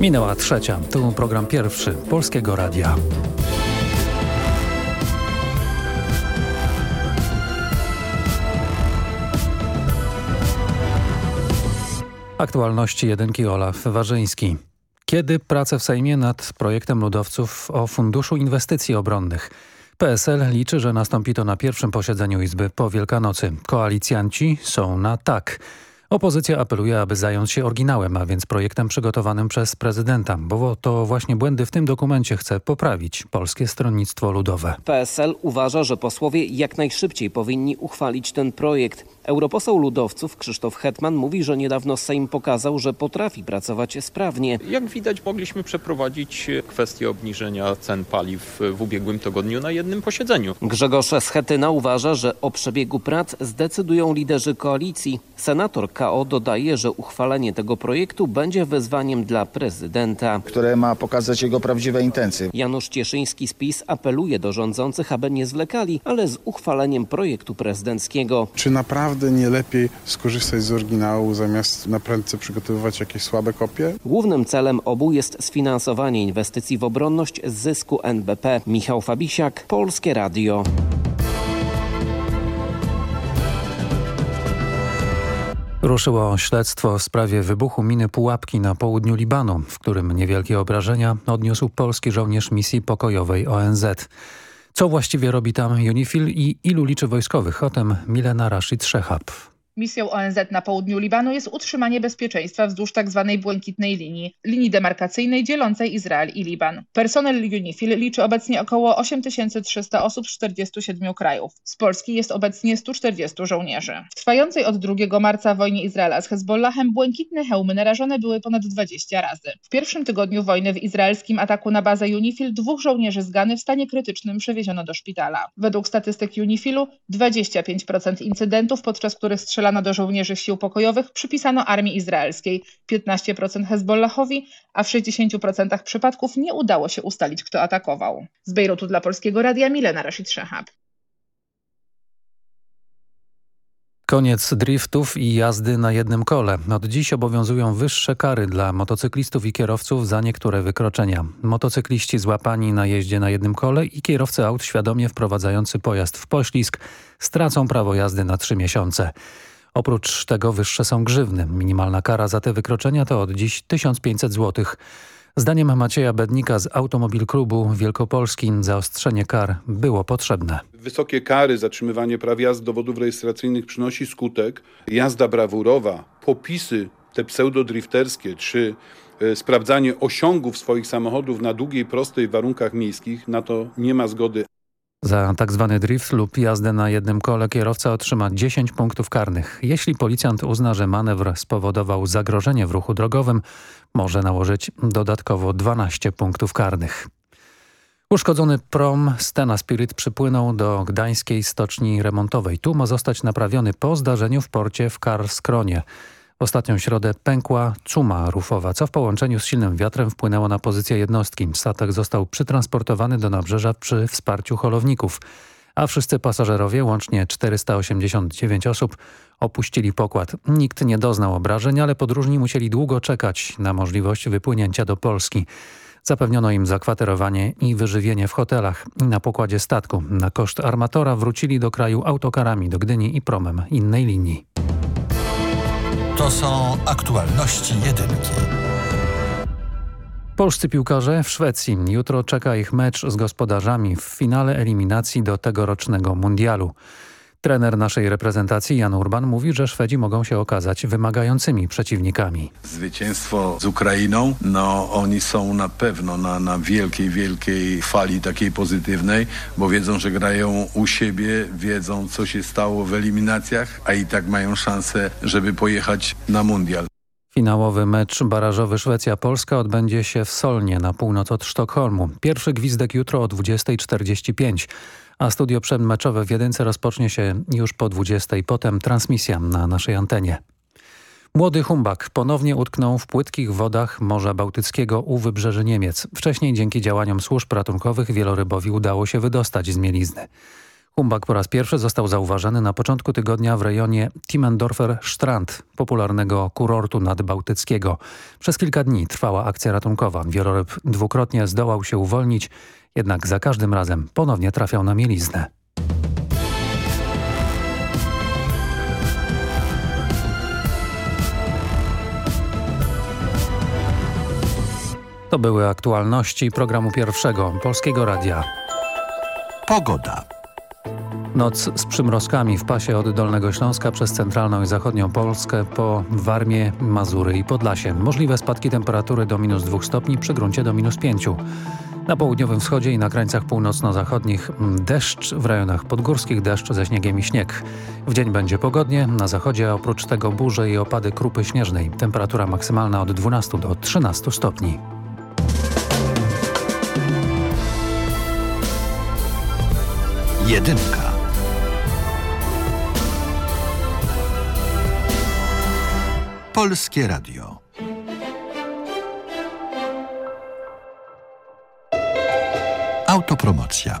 Minęła trzecia. Tu program pierwszy Polskiego Radia. Aktualności jedynki Olaf Warzyński. Kiedy prace w Sejmie nad projektem ludowców o Funduszu Inwestycji Obronnych? PSL liczy, że nastąpi to na pierwszym posiedzeniu Izby po Wielkanocy. Koalicjanci są na tak. Opozycja apeluje, aby zająć się oryginałem, a więc projektem przygotowanym przez prezydenta, bo to właśnie błędy w tym dokumencie chce poprawić Polskie Stronnictwo Ludowe. PSL uważa, że posłowie jak najszybciej powinni uchwalić ten projekt. Europoseł ludowców Krzysztof Hetman mówi, że niedawno Sejm pokazał, że potrafi pracować sprawnie. Jak widać mogliśmy przeprowadzić kwestię obniżenia cen paliw w ubiegłym tygodniu na jednym posiedzeniu. Grzegorz Schetyna uważa, że o przebiegu prac zdecydują liderzy koalicji. Senator KO dodaje, że uchwalenie tego projektu będzie wezwaniem dla prezydenta. które ma pokazać jego prawdziwe intencje. Janusz Cieszyński z PiS apeluje do rządzących, aby nie zwlekali, ale z uchwaleniem projektu prezydenckiego. Czy naprawdę nie lepiej skorzystać z oryginału zamiast na prędce przygotowywać jakieś słabe kopie? Głównym celem obu jest sfinansowanie inwestycji w obronność z zysku NBP. Michał Fabisiak, Polskie Radio. Ruszyło śledztwo w sprawie wybuchu miny Pułapki na południu Libanu, w którym niewielkie obrażenia odniósł polski żołnierz misji pokojowej ONZ. Co właściwie robi tam UNIFIL i ilu liczy wojskowych? O tym Milena Rashid Szechab. Misją ONZ na południu Libanu jest utrzymanie bezpieczeństwa wzdłuż tzw. błękitnej linii, linii demarkacyjnej dzielącej Izrael i Liban. Personel UNIFIL liczy obecnie około 8300 osób z 47 krajów. Z Polski jest obecnie 140 żołnierzy. W trwającej od 2 marca wojnie Izraela z Hezbollahem błękitne hełmy narażone były ponad 20 razy. W pierwszym tygodniu wojny w izraelskim ataku na bazę UNIFIL dwóch żołnierzy z Gany w stanie krytycznym przewieziono do szpitala. Według statystyk UNIFIL-u 25% incydentów, podczas których strzelano do żołnierzy sił pokojowych, przypisano armii izraelskiej, 15% Hezbollahowi, a w 60% przypadków nie udało się ustalić, kto atakował. Z Bejrutu dla Polskiego Radia Milena Rashid Shahab. Koniec driftów i jazdy na jednym kole. Od dziś obowiązują wyższe kary dla motocyklistów i kierowców za niektóre wykroczenia. Motocykliści złapani na jeździe na jednym kole i kierowcy aut świadomie wprowadzający pojazd w poślizg stracą prawo jazdy na trzy miesiące. Oprócz tego wyższe są grzywny. Minimalna kara za te wykroczenia to od dziś 1500 zł. Zdaniem Macieja Bednika z Automobil Klubu Wielkopolski zaostrzenie kar było potrzebne. Wysokie kary, zatrzymywanie praw jazdy dowodów rejestracyjnych przynosi skutek. Jazda brawurowa, popisy te pseudodrifterskie czy e, sprawdzanie osiągów swoich samochodów na długiej, prostej w warunkach miejskich, na to nie ma zgody. Za tak zwany drift lub jazdę na jednym kole kierowca otrzyma 10 punktów karnych. Jeśli policjant uzna, że manewr spowodował zagrożenie w ruchu drogowym, może nałożyć dodatkowo 12 punktów karnych. Uszkodzony prom Stena Spirit przypłynął do gdańskiej stoczni remontowej. Tu ma zostać naprawiony po zdarzeniu w porcie w Karskronie. Ostatnią środę pękła cuma rufowa, co w połączeniu z silnym wiatrem wpłynęło na pozycję jednostki. Statek został przytransportowany do nabrzeża przy wsparciu holowników, a wszyscy pasażerowie, łącznie 489 osób, opuścili pokład. Nikt nie doznał obrażeń, ale podróżni musieli długo czekać na możliwość wypłynięcia do Polski. Zapewniono im zakwaterowanie i wyżywienie w hotelach i na pokładzie statku. Na koszt armatora wrócili do kraju autokarami do Gdyni i promem innej linii. To są aktualności jedynki. Polscy piłkarze w Szwecji. Jutro czeka ich mecz z gospodarzami w finale eliminacji do tegorocznego mundialu. Trener naszej reprezentacji Jan Urban mówi, że Szwedzi mogą się okazać wymagającymi przeciwnikami. Zwycięstwo z Ukrainą, no oni są na pewno na, na wielkiej, wielkiej fali takiej pozytywnej, bo wiedzą, że grają u siebie, wiedzą co się stało w eliminacjach, a i tak mają szansę, żeby pojechać na mundial. Finałowy mecz barażowy Szwecja-Polska odbędzie się w Solnie na północ od Sztokholmu. Pierwszy gwizdek jutro o 20.45 a studio przedmeczowe w Jedynce rozpocznie się już po 20. Potem transmisja na naszej antenie. Młody Humbak ponownie utknął w płytkich wodach Morza Bałtyckiego u wybrzeży Niemiec. Wcześniej dzięki działaniom służb ratunkowych wielorybowi udało się wydostać z mielizny. Humbak po raz pierwszy został zauważony na początku tygodnia w rejonie Timmendorfer Strand, popularnego kurortu nadbałtyckiego. Przez kilka dni trwała akcja ratunkowa. Wieloryb dwukrotnie zdołał się uwolnić, jednak za każdym razem ponownie trafiał na mieliznę. To były aktualności programu pierwszego Polskiego Radia. Pogoda. Noc z przymrozkami w pasie od Dolnego Śląska przez centralną i zachodnią Polskę po Warmię, Mazury i Podlasie. Możliwe spadki temperatury do minus 2 stopni, przy gruncie do minus 5. Na południowym wschodzie i na krańcach północno-zachodnich deszcz, w rejonach podgórskich deszcz ze śniegiem i śnieg. W dzień będzie pogodnie, na zachodzie oprócz tego burze i opady krupy śnieżnej. Temperatura maksymalna od 12 do 13 stopni. Jedynka. Polskie Radio. Autopromocja.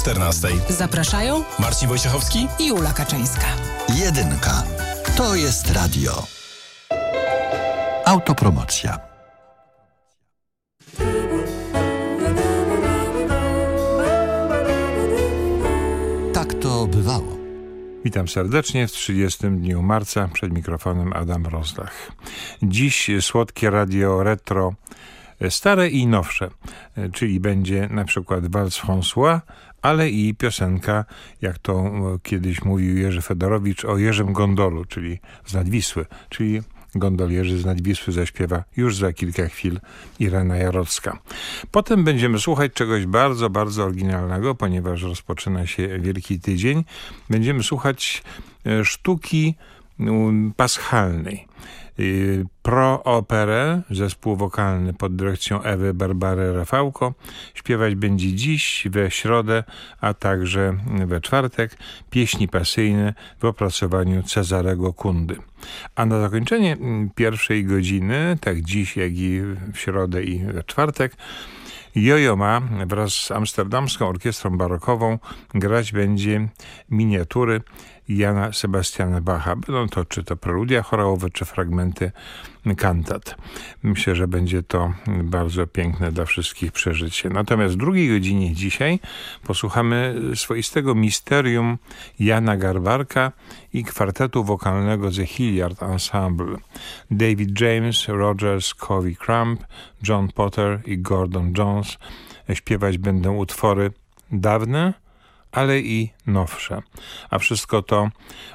14. Zapraszają Marcin Wojciechowski i Ula Kaczyńska. Jedynka. To jest radio. Autopromocja. Tak to bywało. Witam serdecznie w 30 dniu marca przed mikrofonem Adam Rozdach. Dziś słodkie radio retro stare i nowsze, czyli będzie na przykład Walc François, ale i piosenka, jak to kiedyś mówił Jerzy Fedorowicz, o Jerzym Gondolu, czyli z Nadwisły, czyli gondolierzy z Nadwisły zaśpiewa już za kilka chwil Irena Jarocka. Potem będziemy słuchać czegoś bardzo, bardzo oryginalnego, ponieważ rozpoczyna się Wielki Tydzień. Będziemy słuchać sztuki paschalnej. Pro-operę, zespół wokalny pod dyrekcją Ewy Barbary Rafałko. Śpiewać będzie dziś, we środę, a także we czwartek pieśni pasyjne w opracowaniu Cezarego Kundy. A na zakończenie pierwszej godziny, tak dziś jak i w środę i we czwartek, Jojo Ma wraz z Amsterdamską Orkiestrą Barokową grać będzie miniatury Jana Sebastiana Bacha. Będą to czy to preludia chorałowe, czy fragmenty kantat. Myślę, że będzie to bardzo piękne dla wszystkich przeżycie. Natomiast w drugiej godzinie dzisiaj posłuchamy swoistego misterium Jana Garbarka i kwartetu wokalnego The Hilliard Ensemble. David James, Rogers, Covey Crump, John Potter i Gordon Jones śpiewać będą utwory dawne, ale i nowsze. A wszystko to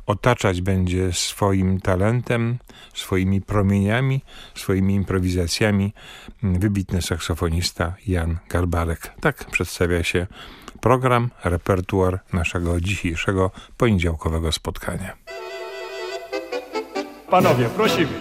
otaczać będzie swoim talentem, swoimi promieniami, swoimi improwizacjami wybitny saksofonista Jan Garbarek. Tak przedstawia się program, repertuar naszego dzisiejszego poniedziałkowego spotkania. Panowie, prosimy.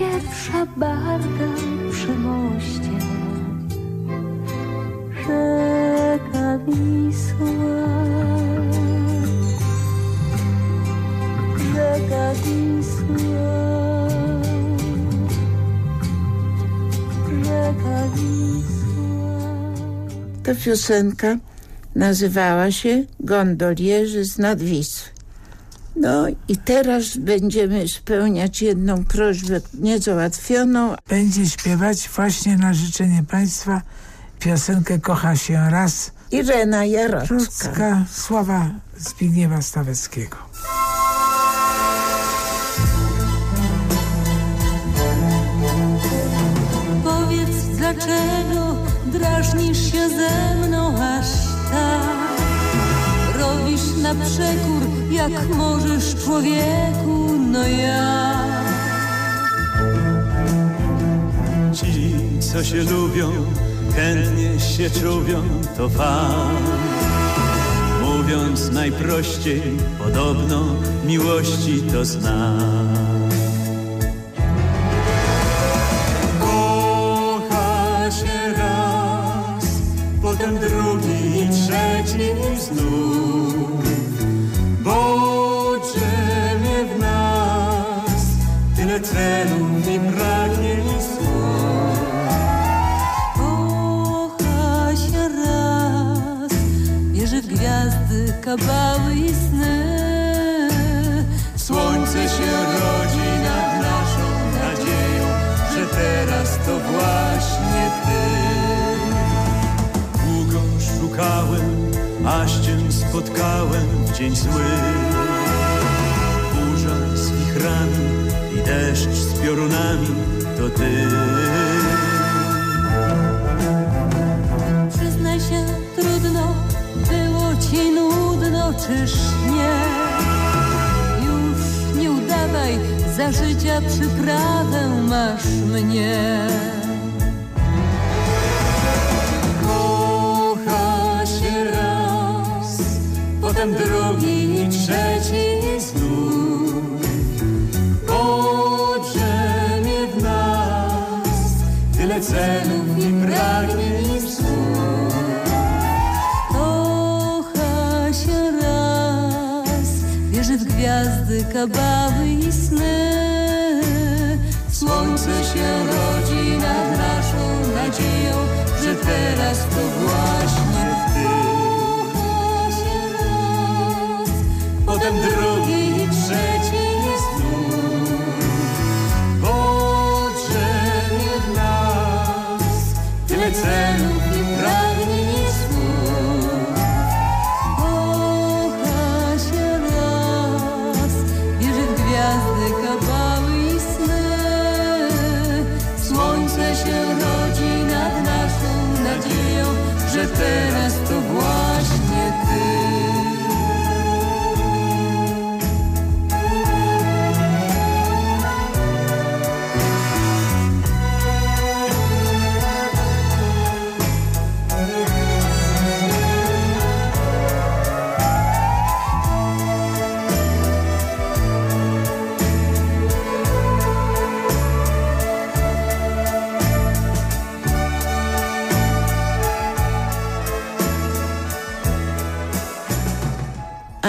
Pierwsza barka przy moście. Rzeka Wisła. Rzeka Wisła. Rzeka Wisła. Ta piosenka nazywała się Gondolierzy z nad Wisły. No i teraz będziemy spełniać jedną prośbę niezałatwioną. Będzie śpiewać właśnie na życzenie Państwa piosenkę Kocha się raz. Irena Jarocka. Jarocka sława Zbigniewa Staweckiego. Powiedz dlaczego drażnisz się ze mną aż tak Robisz na przekór jak możesz człowieku, no ja. Ci, co się lubią, chętnie się czubią, to fakt Mówiąc najprościej, podobno miłości to znak. Kocha się raz, potem drugi i trzeci znów Bo drzemie w nas tyle celów i pragnień Kocha się raz, wierzy w gwiazdy, kabały i sny. Słońce się rodzi nad naszą nadzieją, że teraz to właśnie aż cię spotkałem w dzień zły. Burza z wichrami i deszcz z piorunami, to ty. Przyznaj się, trudno, było ci nudno, czyż nie? Już nie udawaj, za życia przyprawę masz mnie. Drugi i trzeci znów. Podrzemie w nas tyle celów i pragnień słów. Kocha się raz, wierzy w gwiazdy, kabały i sny. Słońce się rodzi nad naszą nadzieją, że teraz to właśnie Potem drugi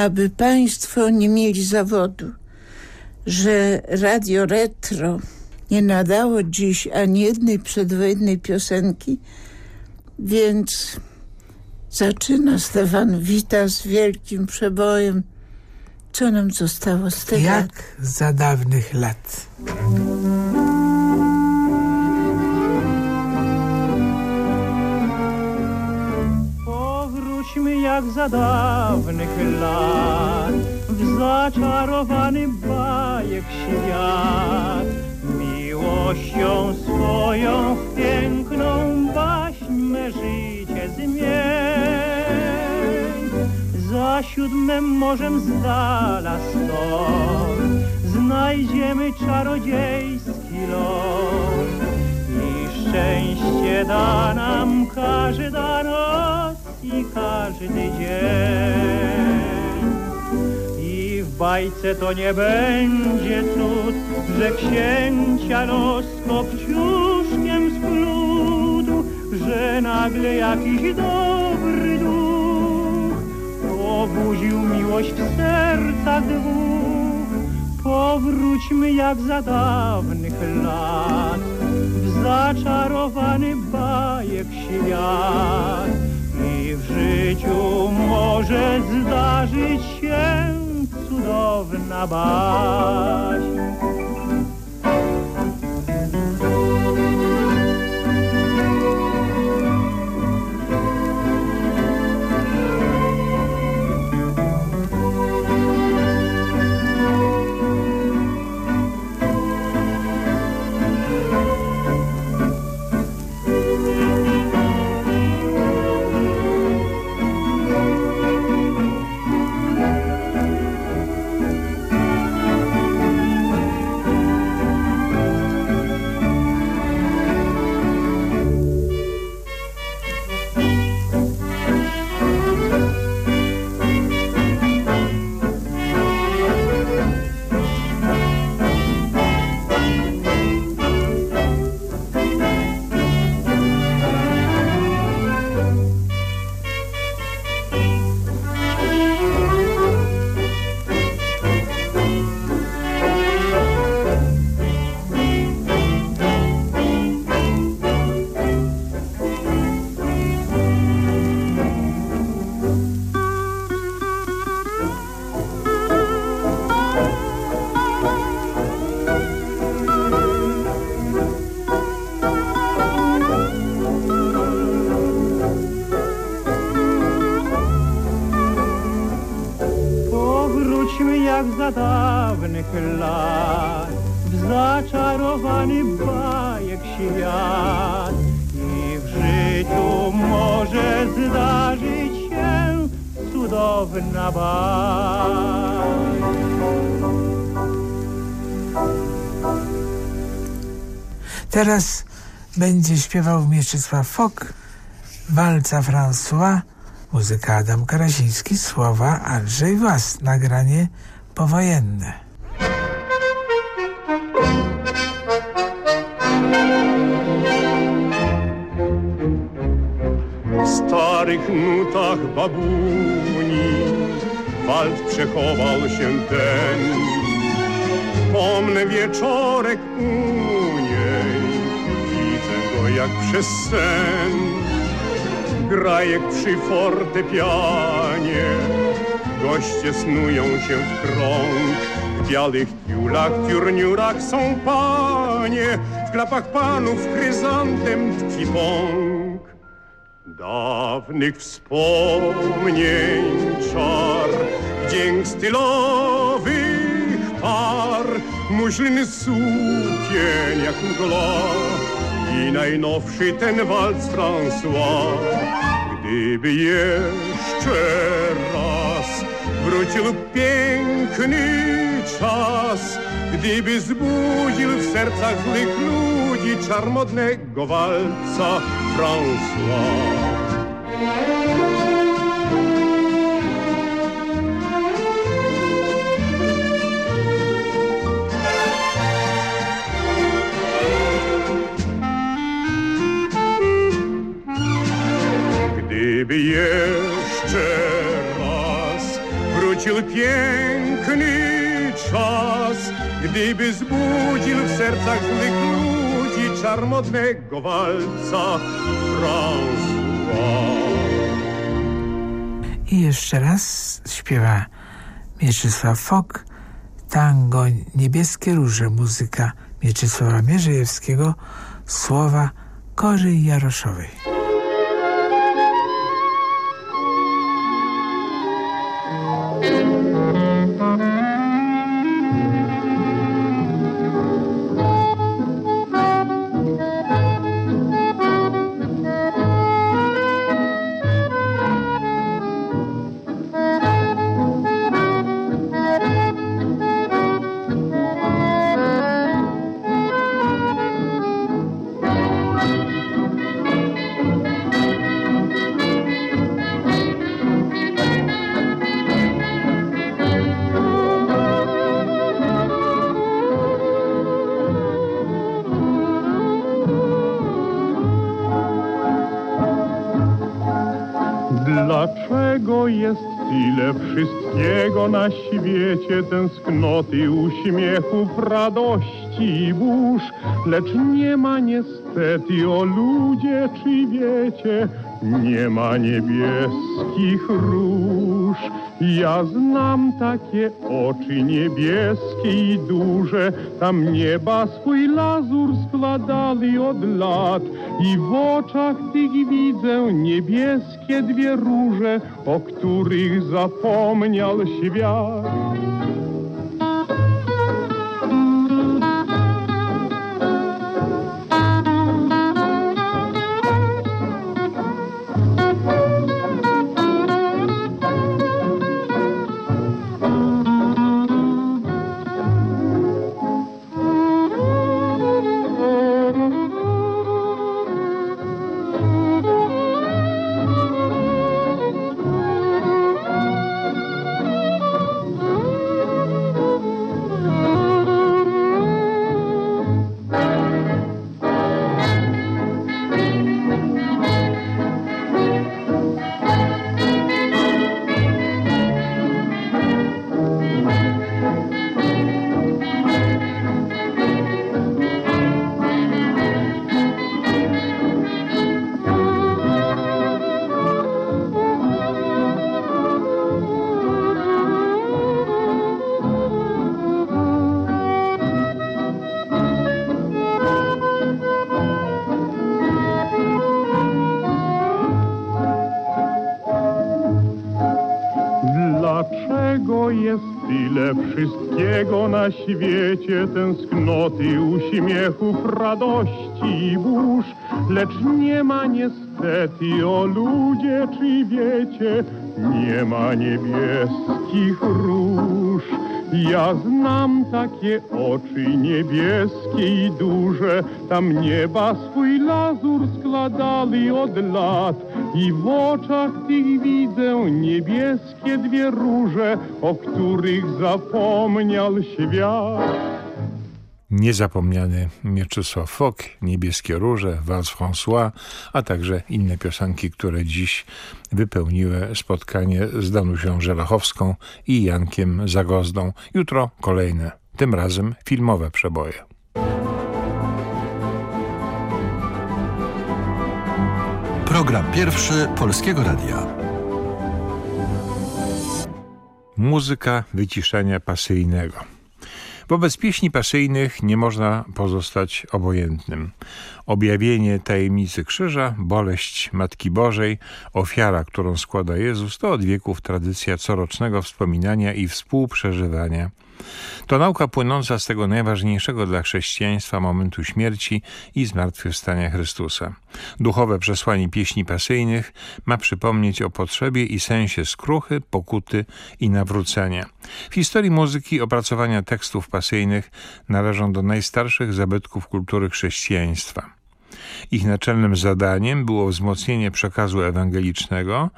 aby Państwo nie mieli zawodu, że Radio Retro nie nadało dziś ani jednej przedwojennej piosenki, więc zaczyna Stefan Wita z wielkim przebojem. Co nam zostało z tego? Jak za dawnych lat. Jak za dawnych lat. W zaczarowany bajek świat Miłością swoją w piękną baśń me życie zmień. Za siódmym morzem z dala stąd Znajdziemy czarodziejski ląd I szczęście da nam każda noc i każdy dzień. I w bajce to nie będzie cud, że księcia los kopciuszkiem splótł, że nagle jakiś dobry duch obudził miłość w sercach dwóch. Powróćmy jak za dawnych lat w zaczarowany bajek świat w życiu może zdarzyć się cudowna baśń. Teraz będzie śpiewał Mieczysław Fok, walca François, muzyka Adam Karasiński, słowa Andrzej Was, nagranie powojenne. W starych nutach babuni wald przechował się ten. Pomnę wieczorek u jak przez sen. Gra jak przy fortepianie, goście snują się w krąg. W białych tiulach, tiurniurach są panie, w klapach panów chryzantem tkwi pąk. Dawnych wspomnień czar, wdzięk stylowych par, muślny sukien jak mgła i najnowszy ten walc François. Gdyby jeszcze raz wrócił piękny czas, gdyby zbudził w sercach złych ludzi czar modnego walca François. Gdyby jeszcze raz wrócił piękny czas, gdyby zbudził w sercach złych ludzi czar modnego walca François. I jeszcze raz śpiewa Mieczysław Fok, tango Niebieskie Róże, muzyka Mieczysława Mierzejewskiego, słowa Kory Jaroszowej. Świecie, tęsknoty, uśmiechów, radości i burz, lecz nie ma niestety, o ludzie, czy wiecie, nie ma niebieskich róż. Ja znam takie oczy niebieskie i duże, tam nieba swój lazur składali od lat i w oczach tych widzę niebieskie dwie róże, o których zapomniał świat. Świecie, tęsknoty, uśmiechów, radości i burz, lecz nie ma niestety, o ludzie, czy wiecie, nie ma niebieskich róż. Ja znam takie oczy niebieskie i duże, tam nieba swój lazur składali od lat i w oczach tych widzę niebieskie dwie róże, o których zapomniał świat. Niezapomniany Mieczysław Fok, Niebieskie Róże, Vals François, a także inne piosenki, które dziś wypełniły spotkanie z Danusią Żelachowską i Jankiem Zagozdą. Jutro kolejne, tym razem filmowe przeboje. Program pierwszy Polskiego Radia. Muzyka wyciszenia pasyjnego. Wobec pieśni pasyjnych nie można pozostać obojętnym. Objawienie tajemnicy krzyża, boleść Matki Bożej, ofiara, którą składa Jezus, to od wieków tradycja corocznego wspominania i współprzeżywania. To nauka płynąca z tego najważniejszego dla chrześcijaństwa momentu śmierci i zmartwychwstania Chrystusa. Duchowe przesłanie pieśni pasyjnych ma przypomnieć o potrzebie i sensie skruchy, pokuty i nawrócenia. W historii muzyki opracowania tekstów pasyjnych należą do najstarszych zabytków kultury chrześcijaństwa. Ich naczelnym zadaniem było wzmocnienie przekazu ewangelicznego,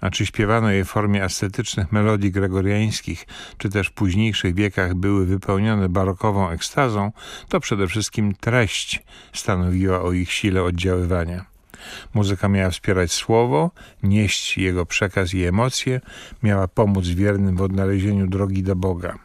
a czy śpiewano je w formie ascetycznych melodii gregoriańskich, czy też w późniejszych wiekach były wypełnione barokową ekstazą, to przede wszystkim treść stanowiła o ich sile oddziaływania. Muzyka miała wspierać słowo, nieść jego przekaz i emocje, miała pomóc wiernym w odnalezieniu drogi do Boga.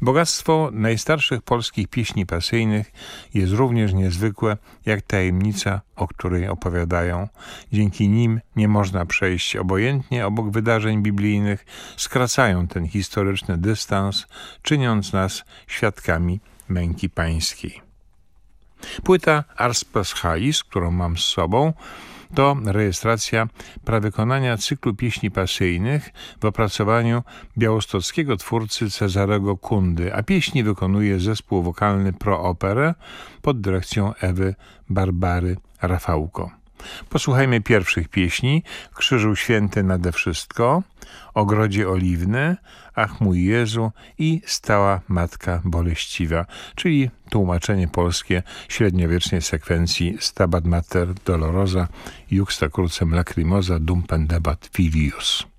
Bogactwo najstarszych polskich pieśni pasyjnych jest również niezwykłe, jak tajemnica, o której opowiadają. Dzięki nim nie można przejść obojętnie obok wydarzeń biblijnych, skracają ten historyczny dystans, czyniąc nas świadkami męki pańskiej. Płyta Ars Paschalis, którą mam z sobą, to rejestracja prawykonania cyklu pieśni pasyjnych w opracowaniu białostockiego twórcy Cezarego Kundy, a pieśni wykonuje zespół wokalny Pro Opere pod dyrekcją Ewy Barbary Rafałko. Posłuchajmy pierwszych pieśni Krzyżu Święty nade wszystko, Ogrodzie Oliwny, Ach mój Jezu i Stała Matka Boleściwa, czyli tłumaczenie polskie średniowiecznej sekwencji Stabat Mater Dolorosa, Juxta Crucem Lacrimosa Dum Pendebat Filius.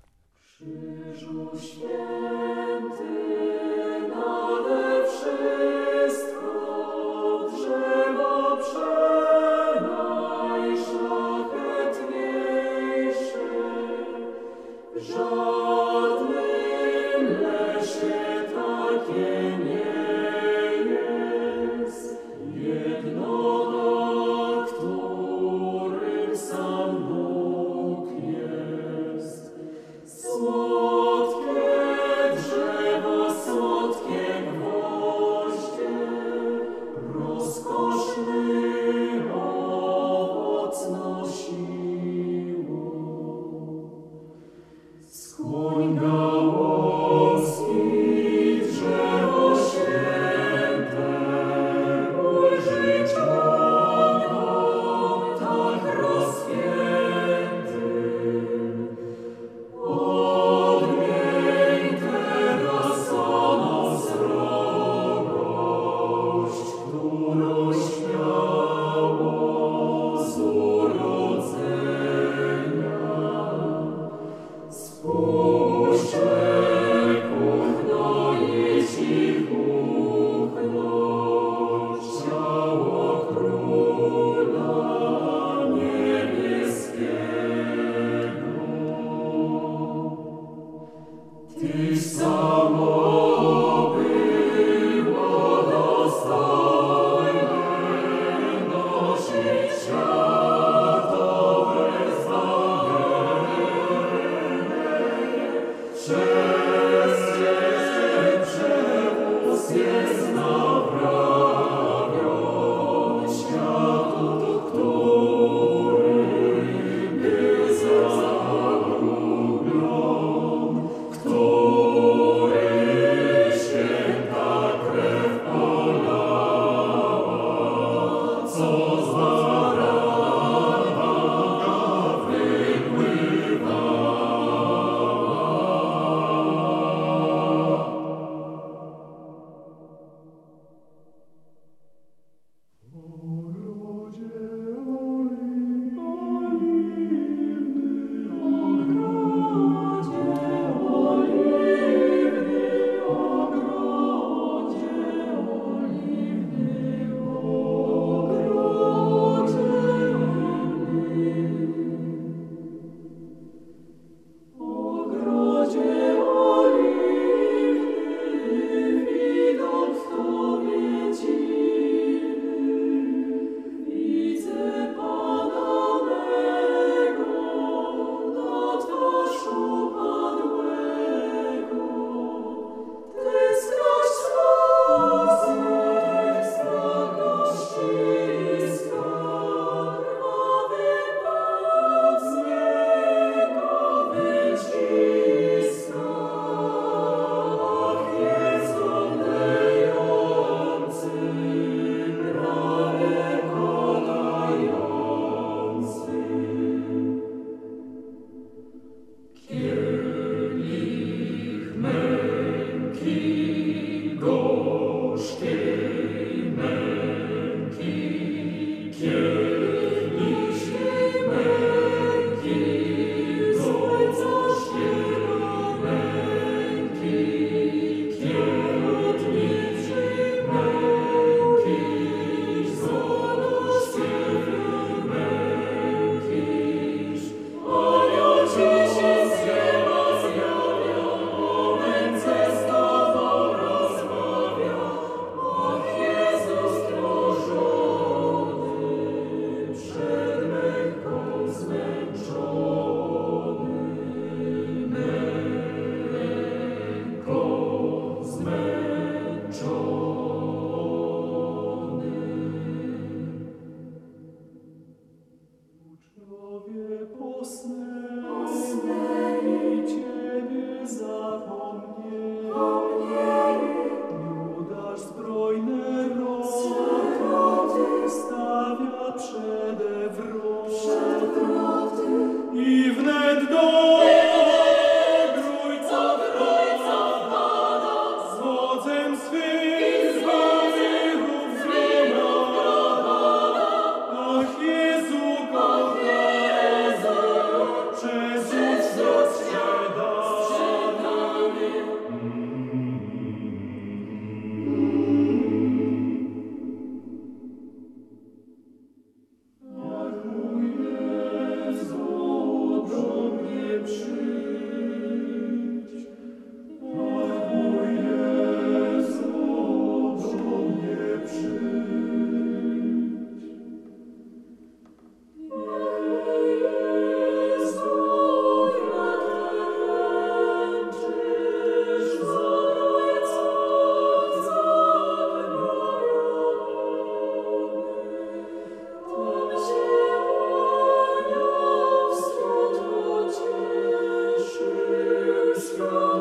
strong.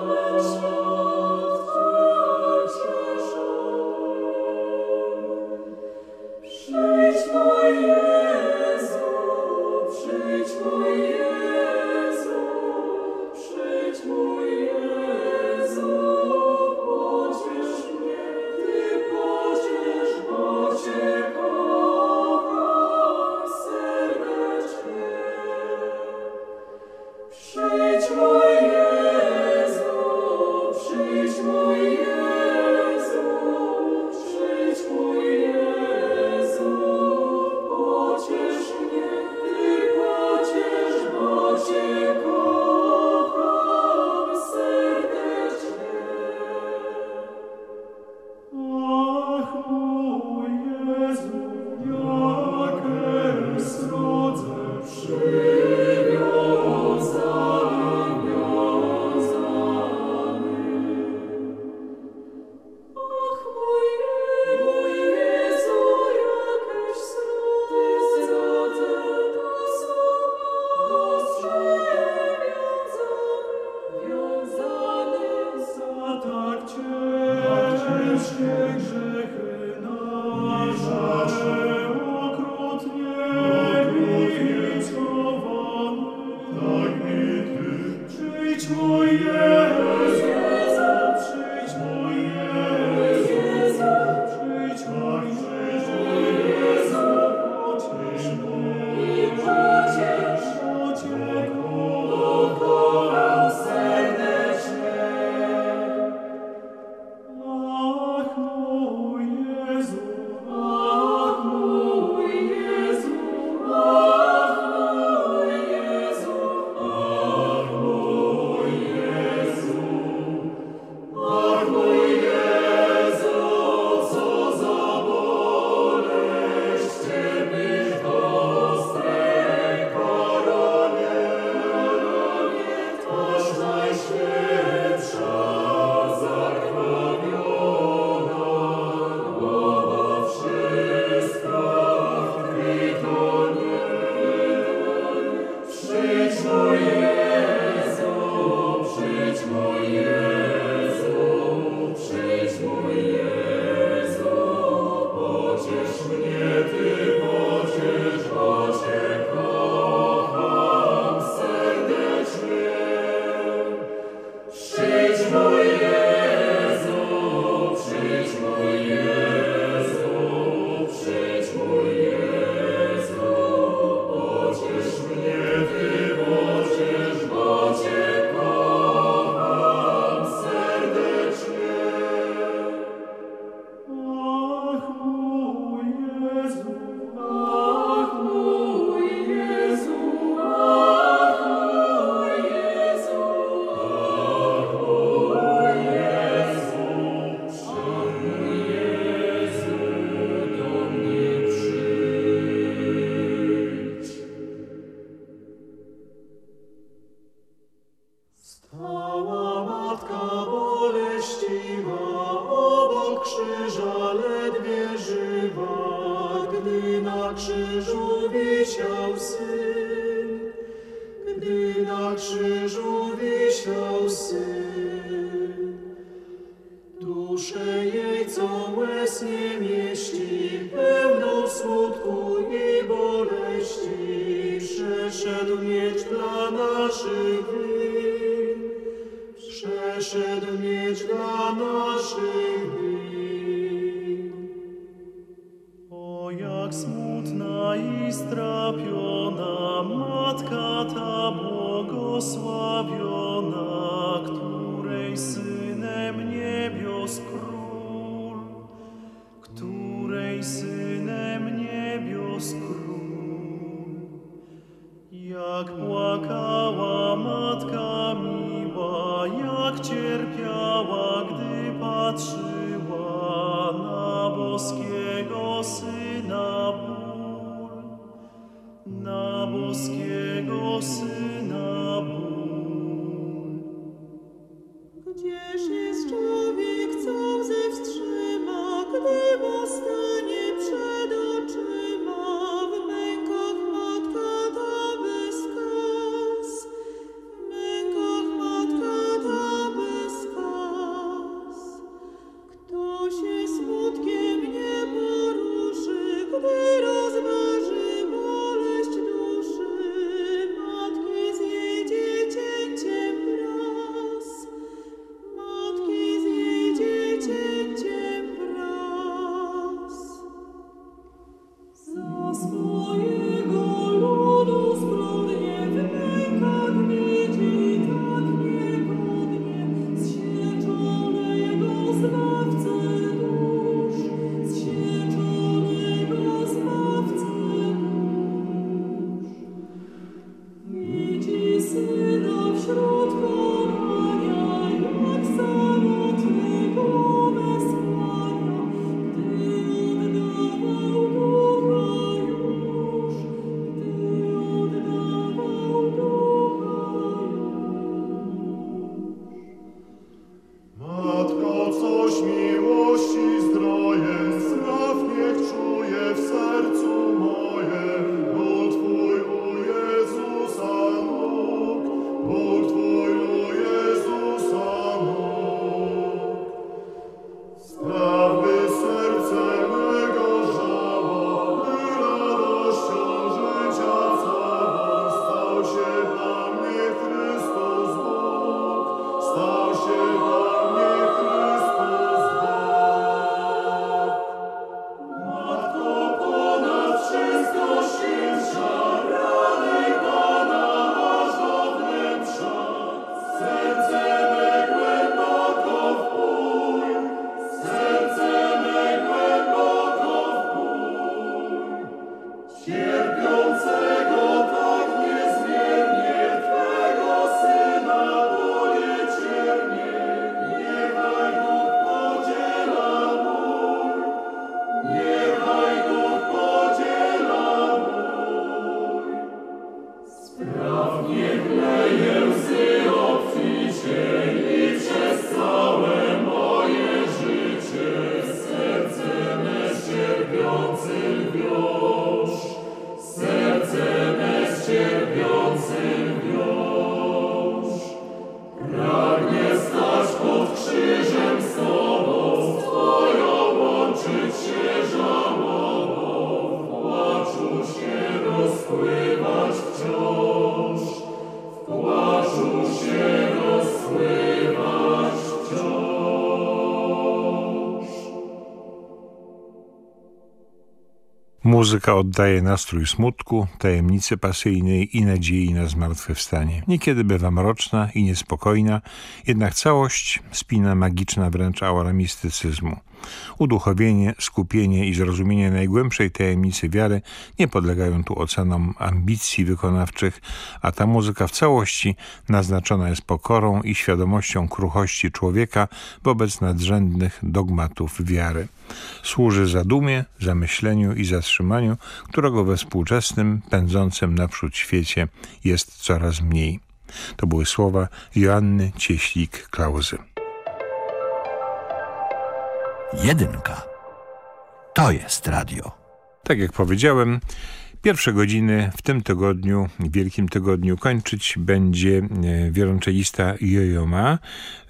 krzyżu wiślał syn. Duszę jej, co łez nie mieści, pełną smutku i boleści, przeszedł miecz dla naszych win. Przeszedł miecz dla naszych win. O, jak smutna istra piorun, błogosławiona, której Synem niebios Król, której Synem niebios Król. Jak płakała Matka miła, jak cierpiała, gdy patrzyła na boskiego Syna ból, na boskiego Syna Muzyka oddaje nastrój smutku, tajemnicy pasyjnej i nadziei na zmartwychwstanie. Niekiedy bywa mroczna i niespokojna, jednak całość spina magiczna wręcz aura mistycyzmu. Uduchowienie, skupienie i zrozumienie najgłębszej tajemnicy wiary nie podlegają tu ocenom ambicji wykonawczych, a ta muzyka w całości naznaczona jest pokorą i świadomością kruchości człowieka wobec nadrzędnych dogmatów wiary. Służy zadumie, zamyśleniu i zatrzymaniu, którego we współczesnym, pędzącym naprzód świecie jest coraz mniej. To były słowa Joanny Cieślik-Klauzy. Jedynka. To jest radio. Tak jak powiedziałem, pierwsze godziny w tym tygodniu, Wielkim Tygodniu kończyć będzie e, wiolonczelista Jojo Ma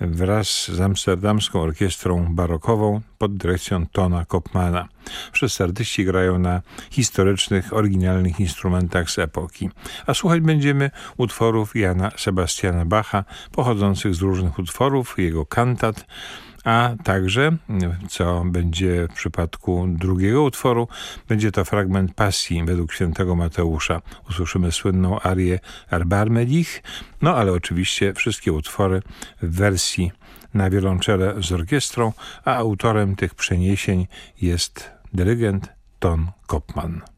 wraz z Amsterdamską Orkiestrą Barokową pod dyrekcją Tona Kopmana. Wszyscy artyści grają na historycznych, oryginalnych instrumentach z epoki. A słuchać będziemy utworów Jana Sebastiana Bacha, pochodzących z różnych utworów, jego kantat, a także, co będzie w przypadku drugiego utworu, będzie to fragment pasji według świętego Mateusza. Usłyszymy słynną arię Arbarmedich, no ale oczywiście wszystkie utwory w wersji na wiolonczele z orkiestrą, a autorem tych przeniesień jest dyrygent Ton Kopman.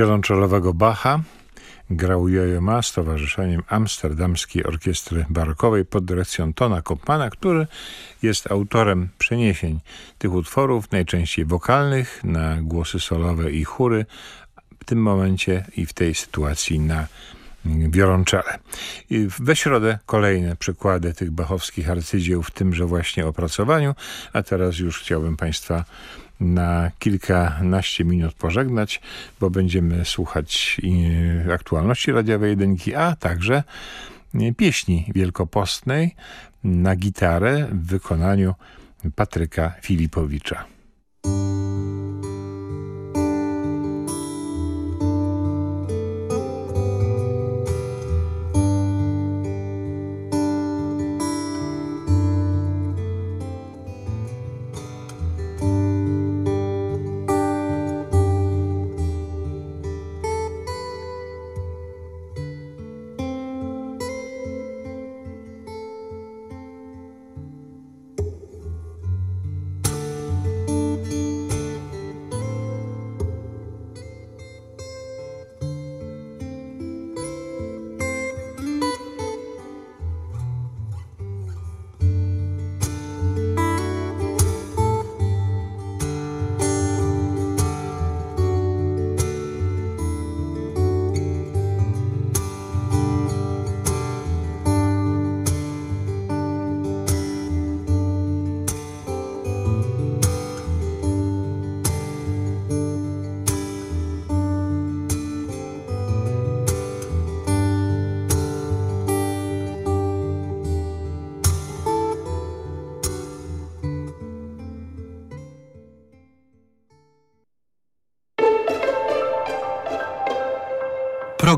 Wiolonczelowego Bacha. Grał Jojo Ma z Towarzyszeniem Amsterdamskiej Orkiestry Barokowej pod dyrekcją Tona Kopmana, który jest autorem przeniesień tych utworów, najczęściej wokalnych, na głosy solowe i chóry, w tym momencie i w tej sytuacji na wiolonczele. I we środę kolejne przykłady tych bachowskich arcydzieł w tymże właśnie opracowaniu, a teraz już chciałbym Państwa na kilkanaście minut pożegnać, bo będziemy słuchać aktualności radiowej jedynki, a także pieśni wielkopostnej na gitarę w wykonaniu Patryka Filipowicza.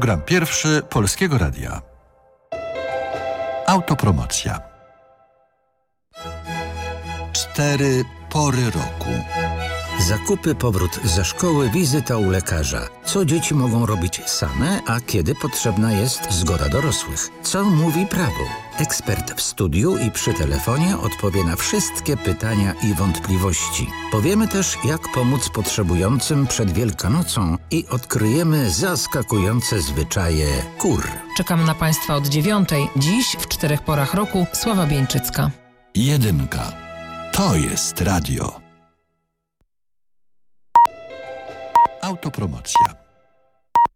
Program pierwszy Polskiego Radia. Autopromocja. Cztery pory roku. Zakupy, powrót ze szkoły, wizyta u lekarza. Co dzieci mogą robić same, a kiedy potrzebna jest zgoda dorosłych? Co mówi prawo? Ekspert w studiu i przy telefonie odpowie na wszystkie pytania i wątpliwości. Powiemy też, jak pomóc potrzebującym przed Wielkanocą i odkryjemy zaskakujące zwyczaje kur. Czekam na Państwa od dziewiątej. Dziś w czterech porach roku Sława Bieńczycka. Jedynka. To jest radio. Autopromocja.